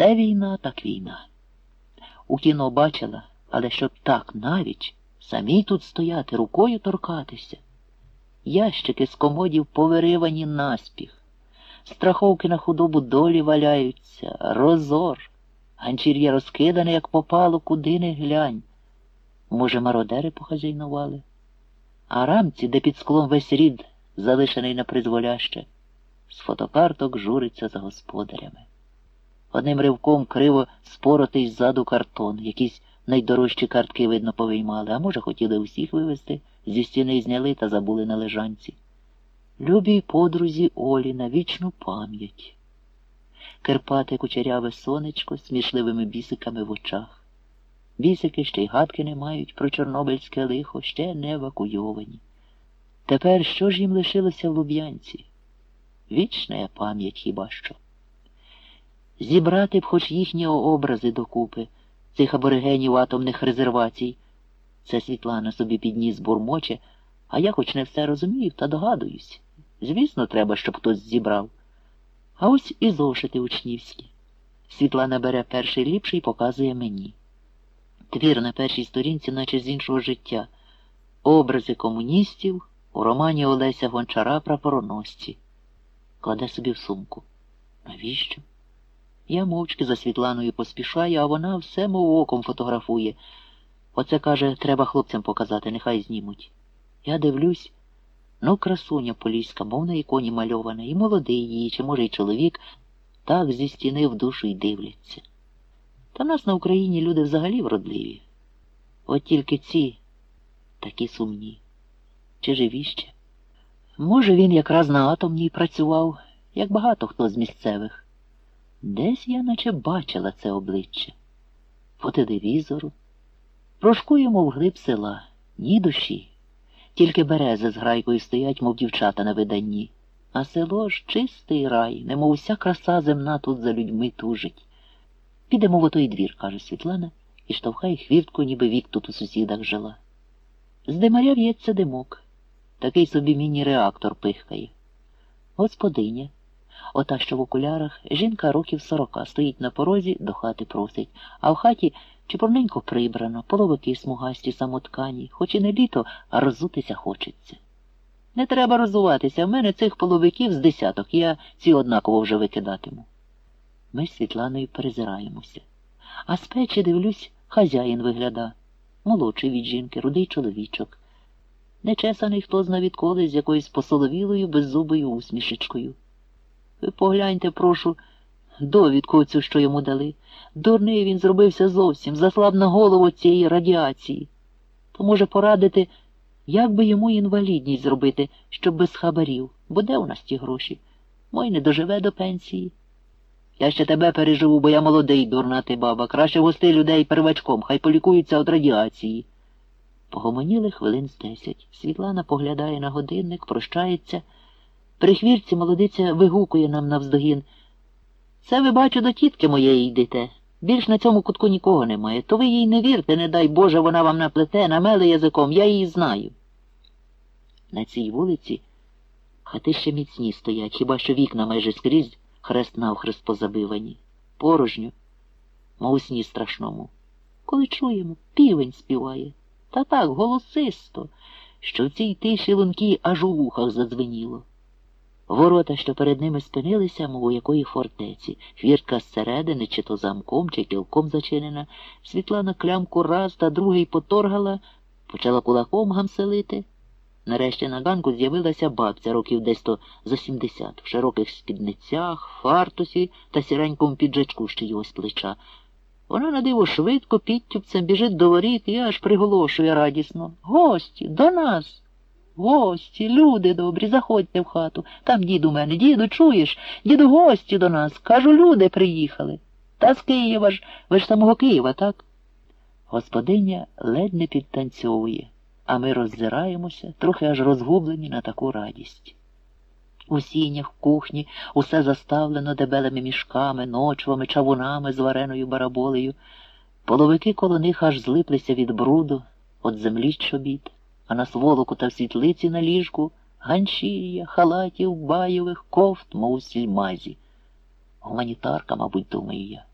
Все війна, так війна. У кіно бачила, але щоб так навіть самій тут стояти, рукою торкатися. Ящики з комодів повиривані наспіх, страховки на худобу долі валяються, розор, ганчір'я розкидане, як попало, куди не глянь. Може, мародери похазяйнували? А рамці, де під склом весь рід, залишений на призволяще, з фотокарток журиться за господарями. Одним ривком криво споротий ззаду картон, якісь найдорожчі картки, видно, повиймали, а може, хотіли усіх вивезти, зі стіни зняли та забули на лежанці. Любій подрузі Олі на вічну пам'ять. Керпате кучеряве сонечко з смішливими бісиками в очах. Бісики ще й гадки не мають про чорнобильське лихо, ще не евакуйовані. Тепер що ж їм лишилося в Луб'янці? Вічна пам'ять хіба що. Зібрати б хоч їхні образи докупи, цих аборигенів атомних резервацій. Це Світлана собі підніс бурмоче, а я хоч не все розумію, та догадуюсь. Звісно, треба, щоб хтось зібрав. А ось і зошити учнівські. Світлана бере перший ліпший і показує мені. Твір на першій сторінці, наче з іншого життя, образи комуністів у романі Олеся Гончара прапороносці. Кладе собі в сумку. Навіщо? Я мовчки за Світланою поспішаю, а вона все мов оком фотографує. Оце, каже, треба хлопцям показати, нехай знімуть. Я дивлюсь, ну, красуня поліська, мов на іконі мальована, і молодий її, чи, може, й чоловік, так зі стіни в душу й дивляться. Та нас на Україні люди взагалі вродливі. От тільки ці такі сумні. Чи живі ще? Може, він якраз на атомній працював, як багато хто з місцевих. Десь я наче бачила це обличчя. По телевізору. Прошкуємо вглиб села, ні душі. Тільки берези з грайкою стоять, мов дівчата на виданні. А село ж чистий рай, немов вся краса земна тут за людьми тужить. Підемо в отой двір, каже Світлана, і штовхає хвіртку, ніби вік тут у сусідах жила. З димаря в'ється димок. Такий собі міні-реактор пихкає. Господиня. Ота, що в окулярах, жінка років сорока, стоїть на порозі, до хати просить, а в хаті чепурненько прибрано, половики смугасті самоткані, хоч і не літо, а розутися хочеться. Не треба розуватися, в мене цих половиків з десяток, я ці однаково вже викидатиму. Ми з Світланою перезираємося. А з печі, дивлюсь, хазяїн вигляда, молодший від жінки, рудий чоловічок. Нечесаний хто зна відколи з якоюсь посоловілою беззубою усмішечкою. Ви погляньте, прошу, довідку цю, що йому дали. Дурний він зробився зовсім, заслаб на голову цієї радіації. То може порадити, як би йому інвалідність зробити, щоб без хабарів, бо де у нас ті гроші? Мой не доживе до пенсії. Я ще тебе переживу, бо я молодий, дурна ти баба. Краще гости людей первачком, хай полікуються від радіації. Погомоніли хвилин з десять. Світлана поглядає на годинник, прощається. При хвірці молодиця вигукує нам навздогін. Це ви, бачу, до тітки моєї йдете. Більш на цьому кутку нікого немає. То ви їй не вірте, не дай Боже, вона вам наплете, намеле язиком, я її знаю. На цій вулиці хати ще міцні стоять, хіба що вікна майже скрізь хрест навхрест позабивані. Порожньо, мов сні страшному. Коли чуємо, півень співає. Та так, голосисто, що в цій тиші лунки аж у вухах задзвеніло. Ворота, що перед ними спинилися, мов у якої фортеці, хвіртка зсередини, чи то замком, чи кілком зачинена, Світлана клямку раз та другий поторгала, почала кулаком гамселити. Нарешті на ганку з'явилася бабця років десь то за сімдесят, в широких спідницях, фартусі та сіренькому піджачку що його з плеча. Вона на диво швидко підтюпцем біжить до воріт і аж приголошує радісно. Гості, до нас. Гості, люди добрі, заходьте в хату. Там дід у мене, діду, чуєш? Діду, гості до нас. Кажу, люди приїхали. Та з Києва ж, ви ж самого Києва, так? Господиня ледь не підтанцьовує, а ми роззираємося, трохи аж розгублені на таку радість. У сінях, в кухні, усе заставлено дебелими мішками, ночвами, чавунами з вареною бараболею. Половики коло них аж злиплися від бруду, от землі чобіт а на сволоку та світлиці на ліжку ганчір'я, халатів, байових, кофт, мов у сільмазі. Гуманітарка, мабуть, думаю я.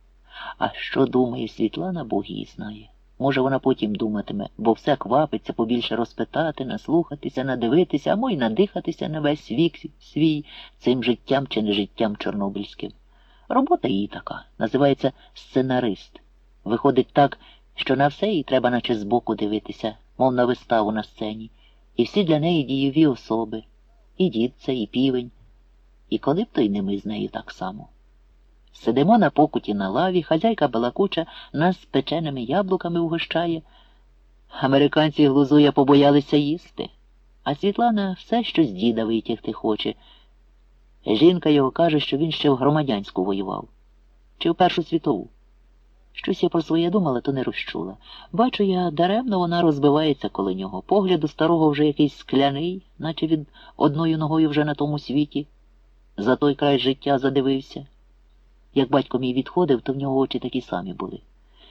А що думає Світлана, Бог її знає. Може, вона потім думатиме, бо все квапиться побільше розпитати, наслухатися, надивитися, а й надихатися на весь вік свій цим життям чи не життям чорнобильським. Робота її така, називається сценарист. Виходить так, що на все їй треба наче збоку дивитися, мов на виставу на сцені, і всі для неї дієві особи, і дід це, і півень, і коли б то й не ми з нею так само. Сидимо на покуті на лаві, хазяйка балакуча нас з печеними яблуками угощає. Американці глузуя побоялися їсти, а Світлана все щось діда витягти хоче. Жінка його каже, що він ще в громадянську воював, чи в Першу світову. Щось я про своє думала, то не розчула. Бачу я, даремно вона розбивається коло нього. Погляду старого вже якийсь скляний, наче від одною ногою вже на тому світі. За той край життя задивився. Як батько мій відходив, то в нього очі такі самі були.